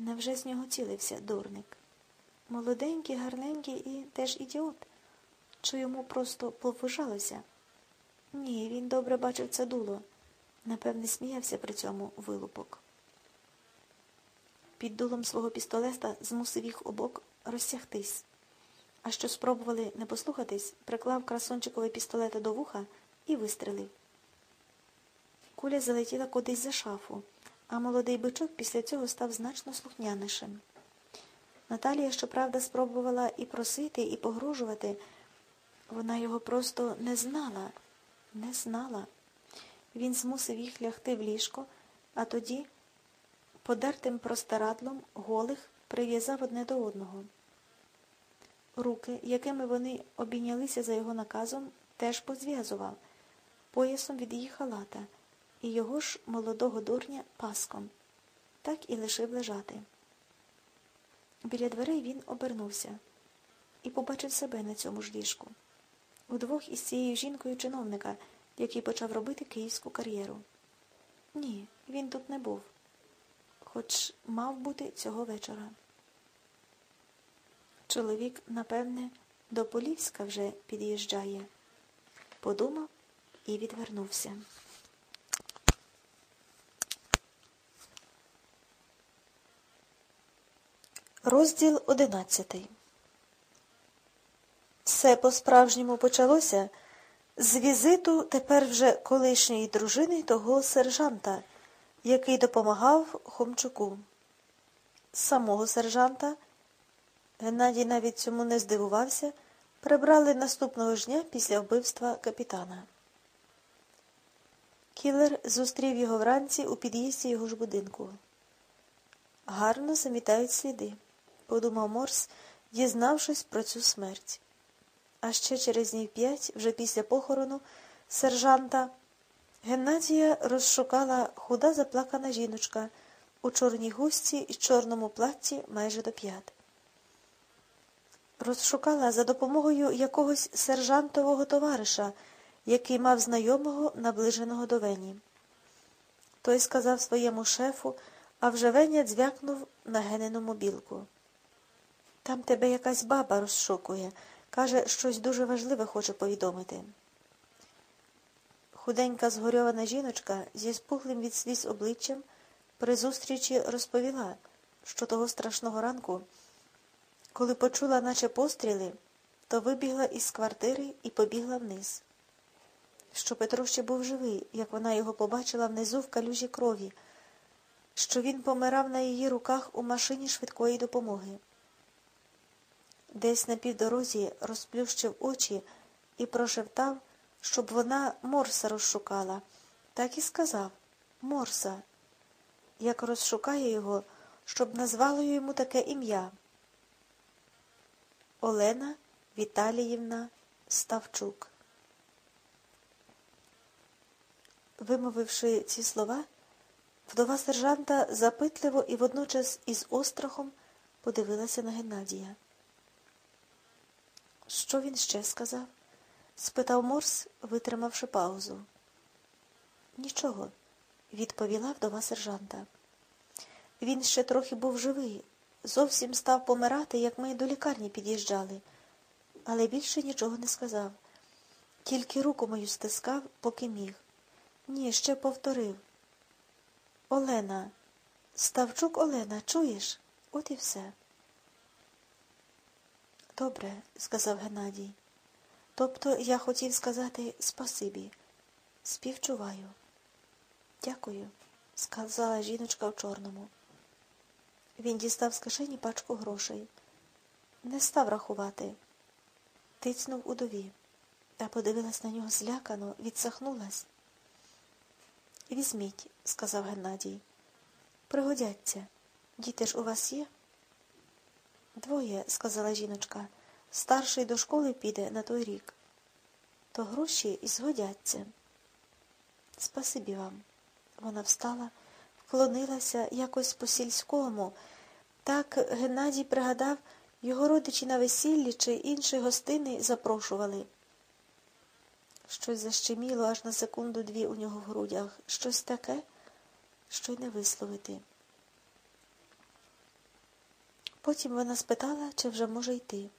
Невже з нього цілився дурник? Молоденький, гарненький і теж ідіот. Чи йому просто поввижалося? Ні, він добре бачив це дуло. Напевне, сміявся при цьому вилупок. Під дулом свого пістолета змусив їх обок розсягтись. А що спробували не послухатись, приклав красунчикове пістолета до вуха і вистрелив. Куля залетіла кудись за шафу, а молодий бичок після цього став значно слухнянішим. Наталія, щоправда, спробувала і просити, і погрожувати. Вона його просто не знала, не знала. Він змусив їх лягти в ліжко, а тоді, подертим простирадлом, голих, прив'язав одне до одного. Руки, якими вони обійнялися за його наказом, теж позв'язував, поясом від її халата, і його ж молодого дурня паском. Так і лишив лежати. Біля дверей він обернувся і побачив себе на цьому ж ліжку. Удвох із цією жінкою чиновника, який почав робити київську кар'єру. Ні, він тут не був, хоч мав бути цього вечора. Чоловік, напевне, до Полівська вже під'їжджає. Подумав і відвернувся. Розділ одинадцятий. Все по-справжньому почалося з візиту тепер вже колишньої дружини того сержанта, який допомагав Хомчуку. Самого сержанта, Геннадій навіть цьому не здивувався, прибрали наступного ж дня після вбивства капітана. Кілер зустрів його вранці у під'їзді його ж будинку. Гарно замітають сліди, подумав Морс, дізнавшись про цю смерть. А ще через днів п'ять, вже після похорону, сержанта Геннадія розшукала худа заплакана жіночка у чорній густі і чорному платці майже до п'ят. Розшукала за допомогою якогось сержантового товариша, який мав знайомого, наближеного до Вені. Той сказав своєму шефу, а вже Веня дзвякнув на генину мобілку. Там тебе якась баба розшукує. Каже, щось дуже важливе хоче повідомити. Худенька згорьована жіночка зі спухлим від сліз обличчям при зустрічі розповіла, що того страшного ранку, коли почула, наче постріли, то вибігла із квартири і побігла вниз. Що Петро ще був живий, як вона його побачила внизу в калюжі крові, що він помирав на її руках у машині швидкої допомоги. Десь на півдорозі розплющив очі і прошептав, щоб вона морса розшукала. Так і сказав Морса. Як розшукає його, щоб назвало йому таке ім'я. Олена Віталіївна Ставчук. Вимовивши ці слова, вдова сержанта запитливо і водночас із острахом подивилася на Геннадія. Що він ще сказав? спитав Морс, витримавши паузу. Нічого, відповіла вдова сержанта. Він ще трохи був живий, зовсім став помирати, як ми до лікарні під'їжджали, але більше нічого не сказав. Тільки руку мою стискав, поки міг. Ні, ще повторив. Олена, Ставчук Олена, чуєш? От і все. Добре, сказав Геннадій. Тобто я хотів сказати спасибі. Співчуваю. Дякую, сказала жіночка в чорному. Він дістав з кишені пачку грошей. Не став рахувати. Тицнув удові, та подивилась на нього злякано, відсахнулась. Візьміть, сказав Геннадій. Пригодяться. Діти ж у вас є? Двоє, сказала жіночка. Старший до школи піде на той рік. То гроші і згодяться. Спасибі вам. Вона встала, вклонилася якось по сільському. Так Геннадій пригадав, його родичі на весіллі чи інші гостини запрошували. Щось защеміло аж на секунду дві у нього в грудях. Щось таке, що й не висловити. Потім вона спитала, чи вже може йти.